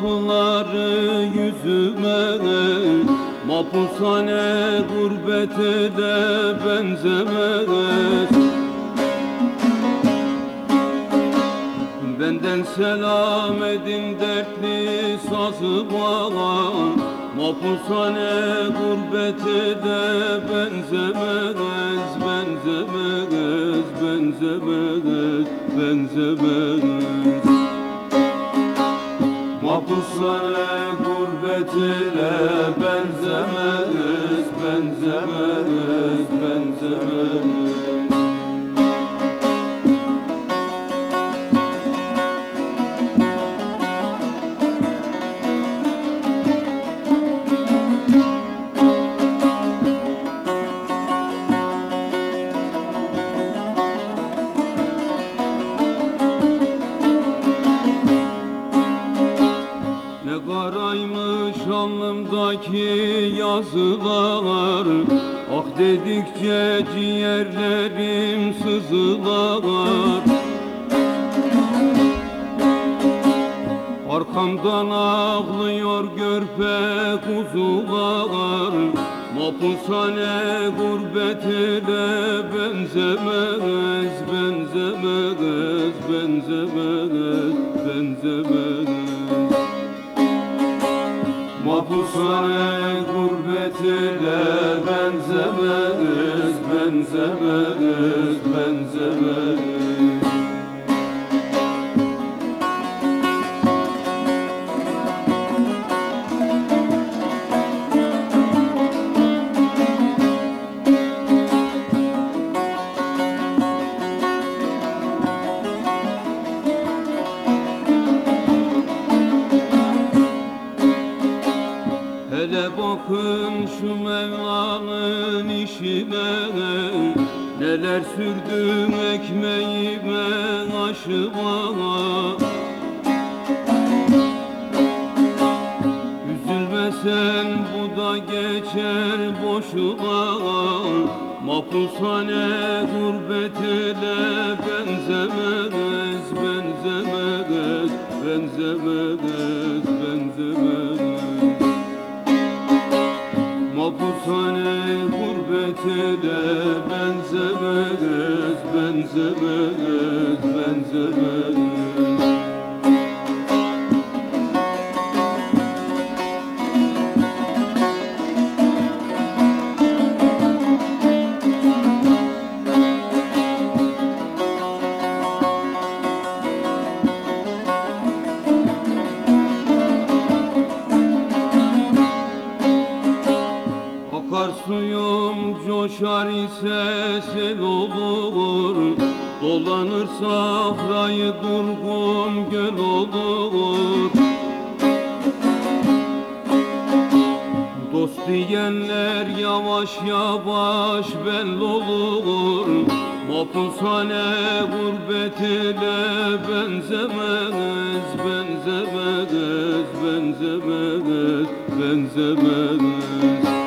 Kapattılar gurbetine benzemez Benzemez, benzemez Dedikçe ciğerlerim sızılar Arkamdan ağlıyor görpe kuzular Mapushane gurbetine benzemez Benzemez, benzemez, benzemez Mapushane gurbetine benzemez, benzemez, benzemez Neler sürdüm ekmeğime aşıma. Üzülme sen bu da geçer boşuna Mapushane gurbetine benzemez Benzemez, benzemez, benzemez Mapushane gurbetine benzemez, benzemez, benzemez Safrayı durgun göl olur. Dost diyenler yavaş yavaş belli olur. Mapushane gurbetine benzemez Benzemez, benzemez, benzemez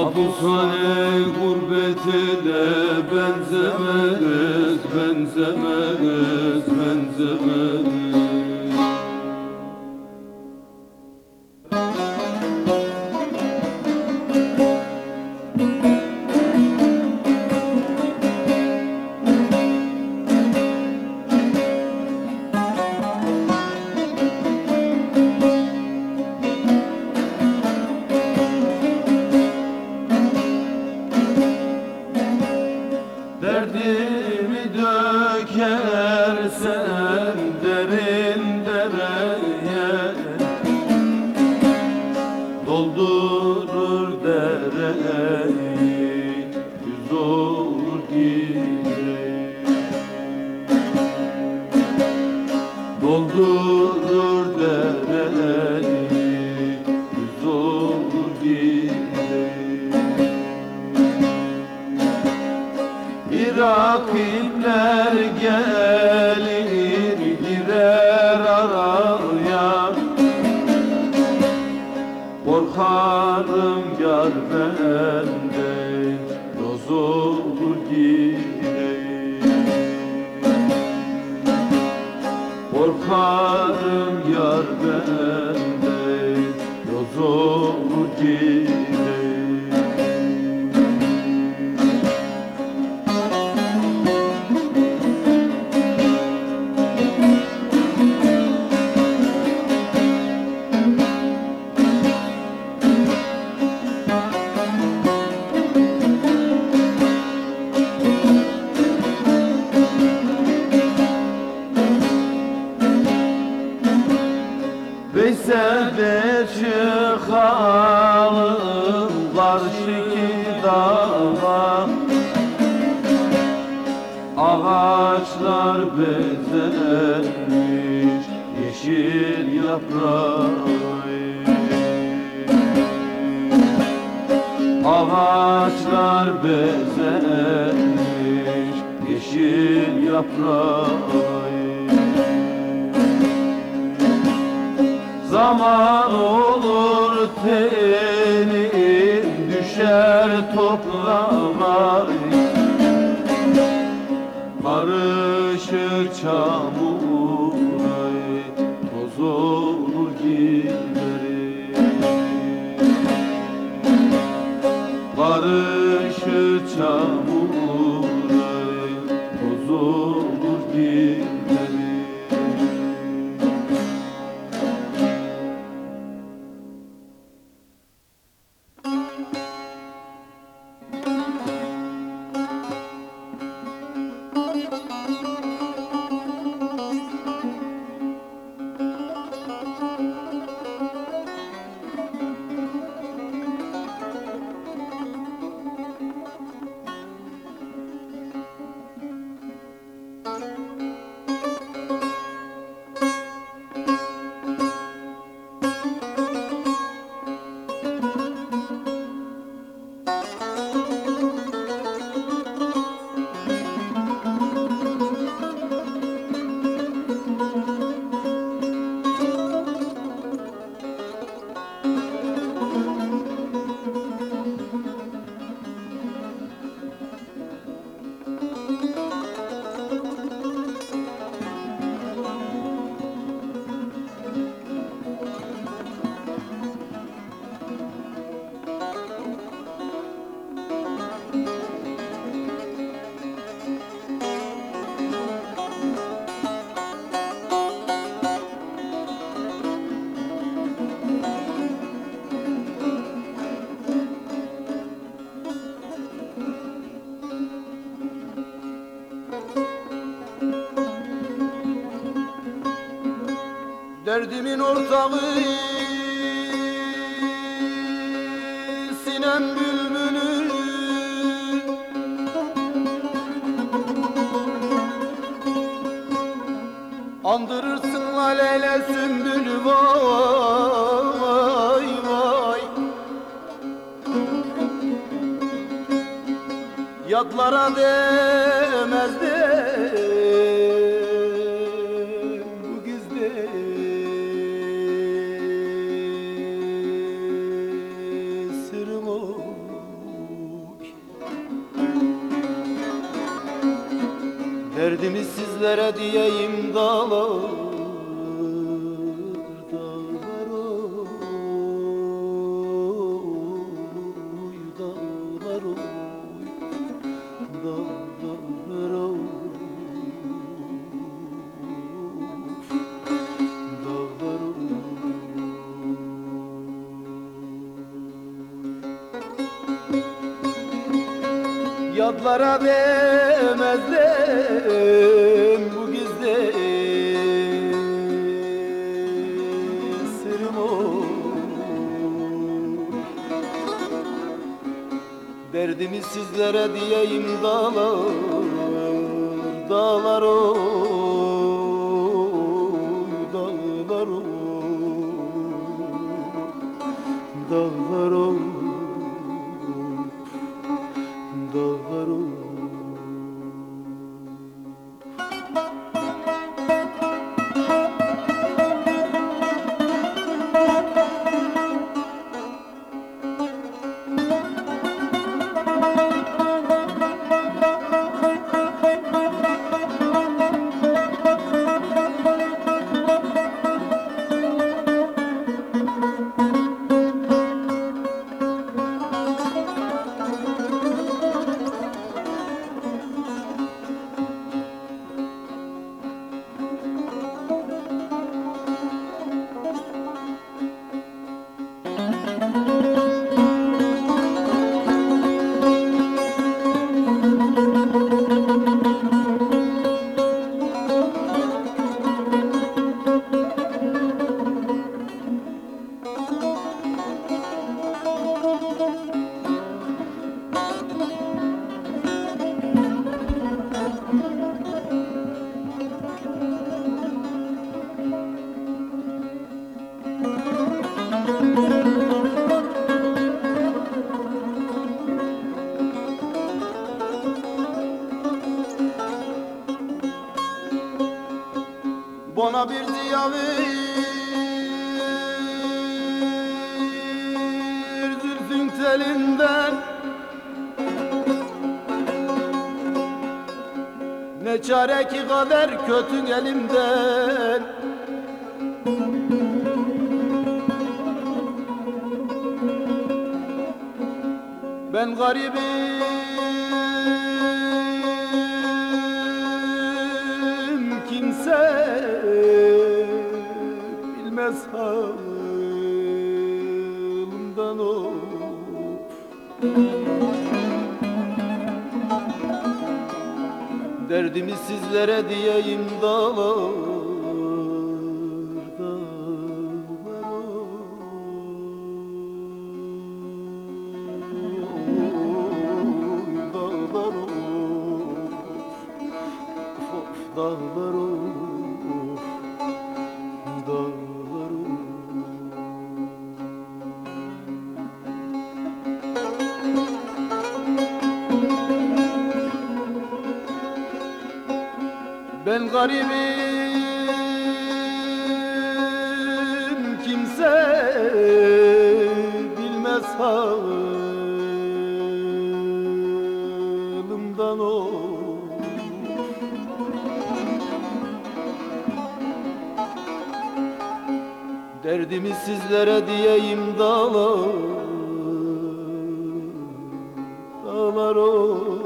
Mapushane gurbetine benzemez, benzemez, benzemez tenin düşer toprağa Karışır çamura Derdimin ortağı Sinem bülbülü. Andırırsın alele sümbülü vay vay. Yadlara demezdim oy dağlar oy Yadlara demezdim Derdimi sizlere diyeyim dağlar Dağlar oy ki kader kötü elimden. Ben garibim Derdimi sizlere diyeyim dağlar sizlere diyeyim dağlar Dağlar oy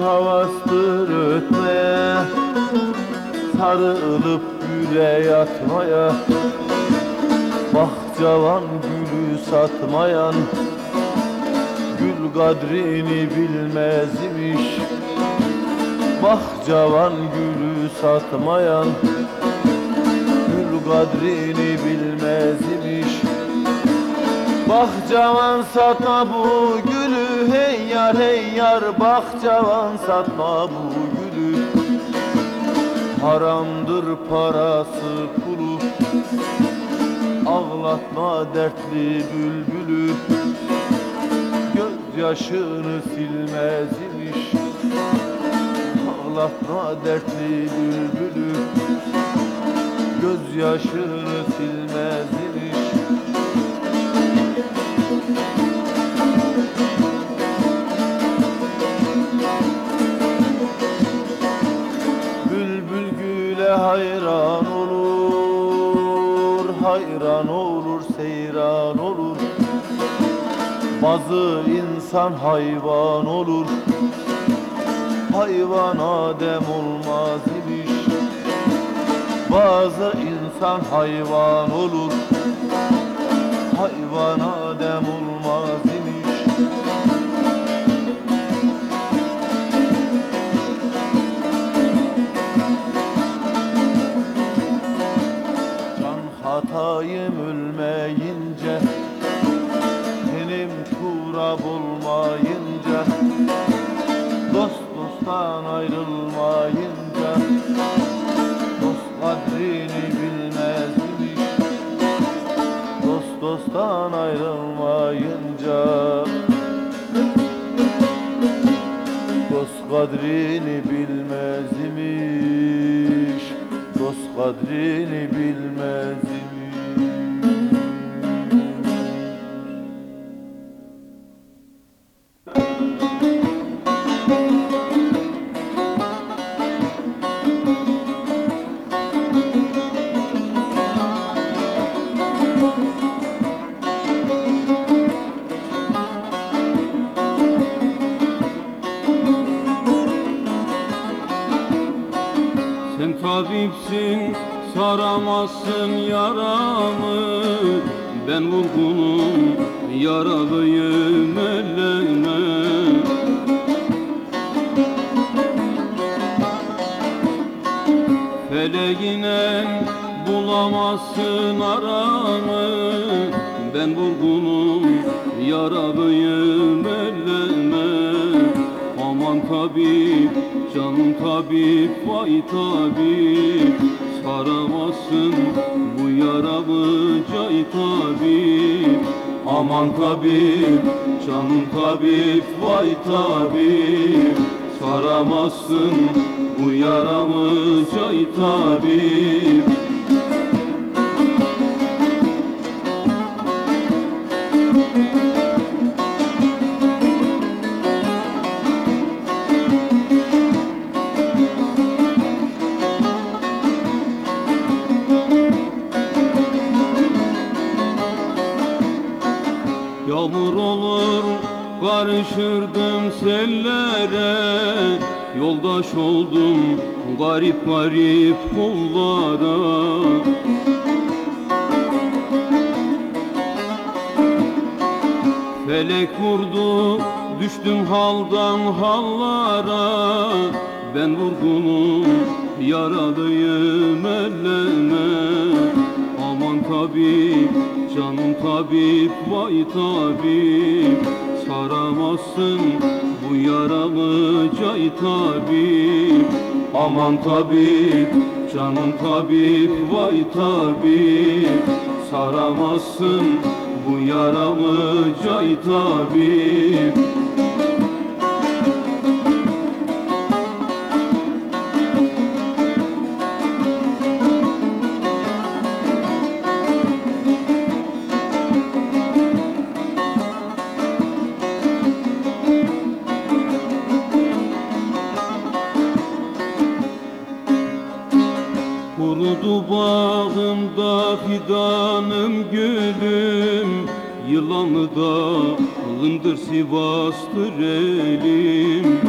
havastır ötmeye Sarılıp güle yatmaya. Bahçavan gülü satmayan Gül kadrini bilmez imiş Bahçavan gülü satmayan Gül kadrini bilmez imiş Bahçavan satma bu hey yar hey yar Bahçavan satma bu gülü. Haramdır parası pulu. Ağlatma dertli bülbülü. Gözyaşını silmez imiş. Ağlatma dertli bülbülü. Gözyaşını silmez imiş Hayran olur seyran olur. Bazı insan hayvan olur. Hayvan Adem olmaz imiş. Bazı insan hayvan olur. Hayvan Adem olmaz imiş olayım ölmeyince Benim kurab olmayınca Dost dosttan ayrılmayınca Dost kadrini bilmez imiş Dost dosttan ayrılmayınca. Dost kadrini bilmez imiş Dost kadrini bilmez Feleğine bulamazsın aramı. Ben vurgunum yaralıyım elleme Aman tabip canım tabip vay tabip. Saramazsın bu yaramı cay tabip. Aman tabip canım tabip vay tabip. Saramazsın bu yaramı cay tabip Yağmur olur karışırdım sellere Yoldaş oldum garip garip kullara. Felek vurdu düştüm haldan hallara. Ben vurgunum yaralıyım elleme. Aman tabip canım tabip vay tabip Saramazsın bu yaramı cay tabip Aman tabip canım tabip vay tabip. Saramazsın bu yaramı cay tabip Yılanı da ılındır Sivas'tır elim.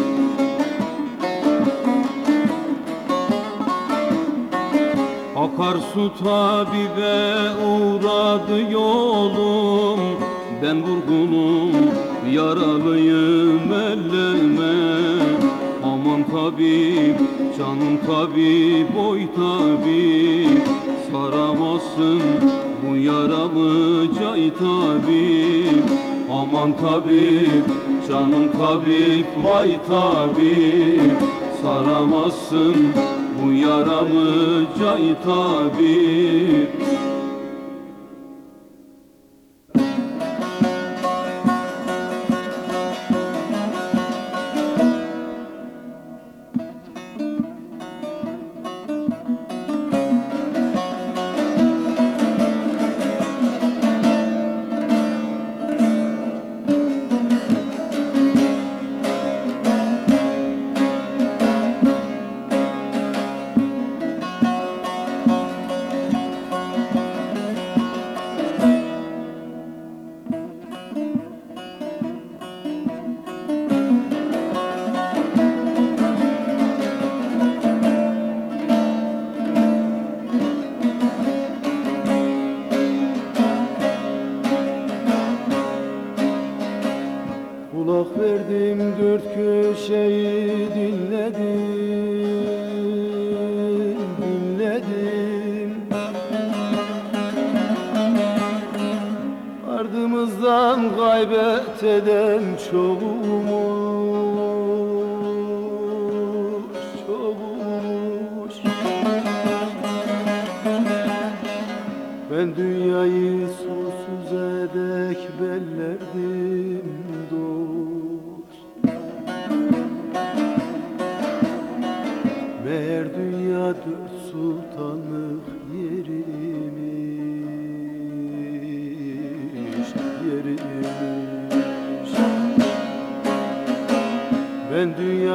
Akarsu tabibe uğradı yolum. Ben vurgunum yaralıyım elleme. Aman tabip canım tabip Aman tabip canım tabip vay tabip. Saramazsın bu yaramı cay tabip Kulak verdim dört köşeyi dinledim Dinledim. Ardımızdan gaybet eden çoğumuz Çoğumuz. Ben dünyayı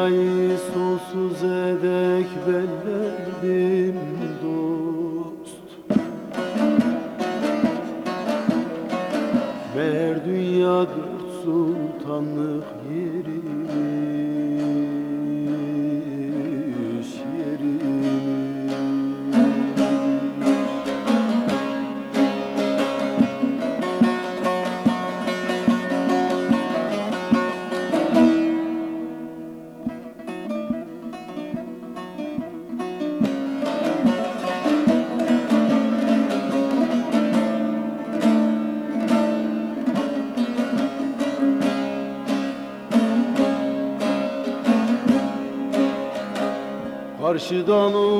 Dünyayı sonsuz edek bellerdim dost. Meğer dünya dört sultanlık yeri. başı donur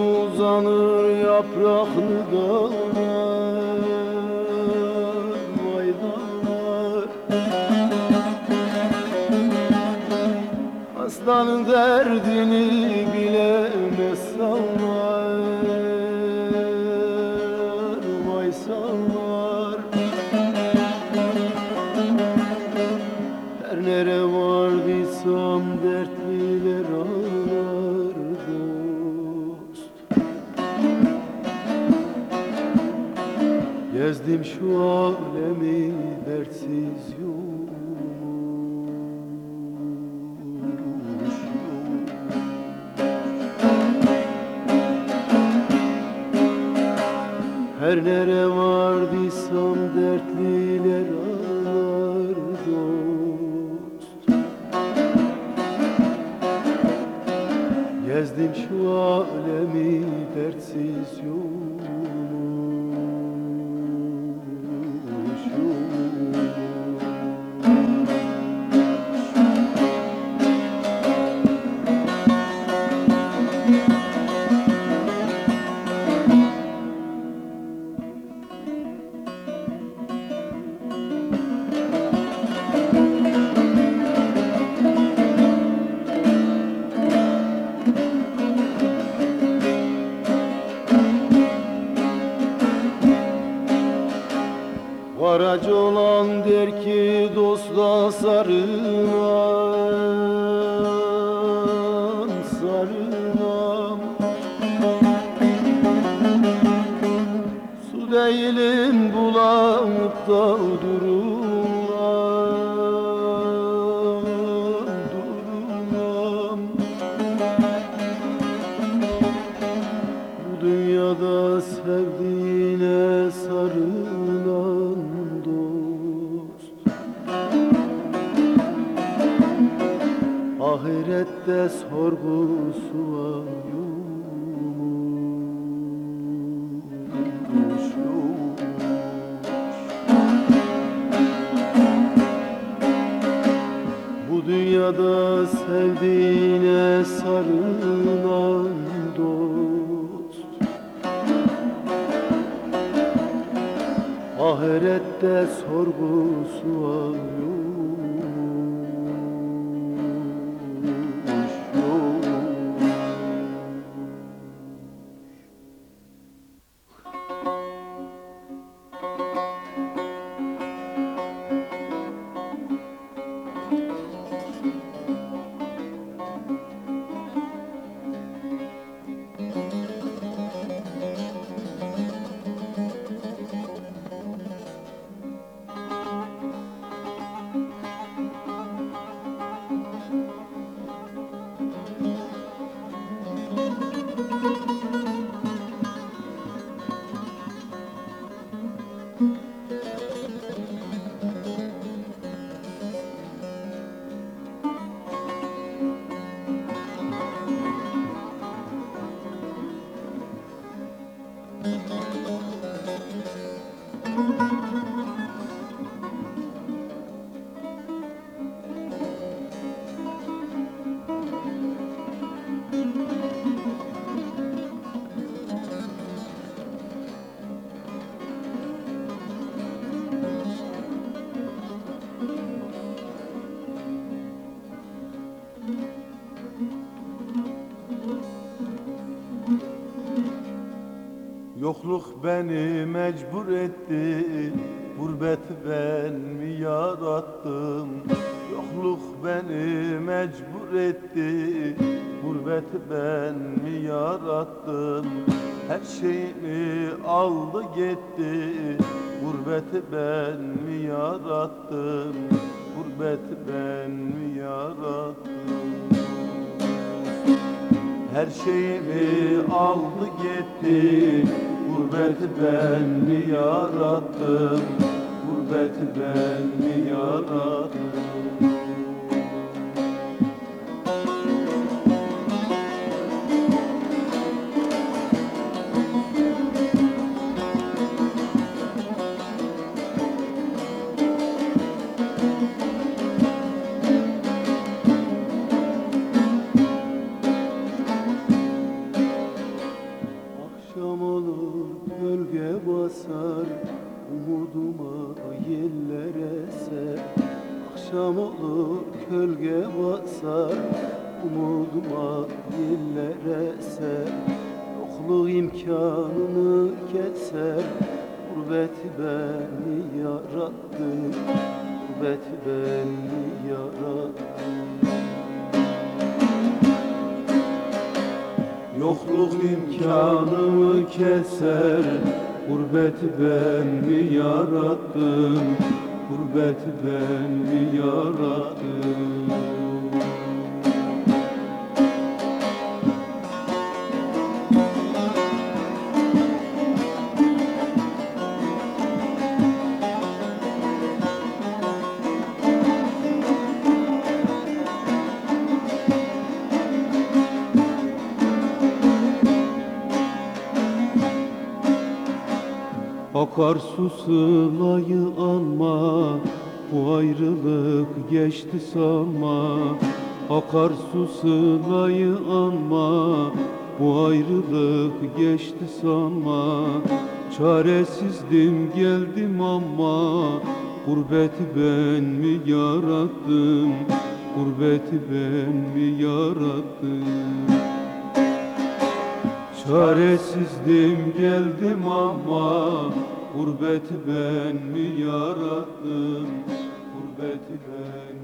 ahirette sorgusu varmış Bu dünyada sevdiğine sarılan dost. Ahirette sorgu Yokluk beni mecbur etti Gurbeti ben mi yarattım Yokluk beni mecbur etti Gurbeti ben mi yarattım Her şeyimi aldı gitti Gurbeti ben mi yarattım Gurbeti ben mi yarattım her şeyimi aldı gitti Gurbeti ben mi yarattım? Gurbeti ben mi yarattım Gurbeti ben mi yarattım? Gurbeti ben mi yarattım Akarsu sılayı alma Bu ayrılık geçti sanma. Akarsu sılayı alma Bu ayrılık geçti sanma. Çaresizdim geldim ama Gurbeti ben mi yarattım? Gurbeti ben mi yarattım? Çaresizdim geldim ama Gurbeti ben mi yarattım? Gurbeti ben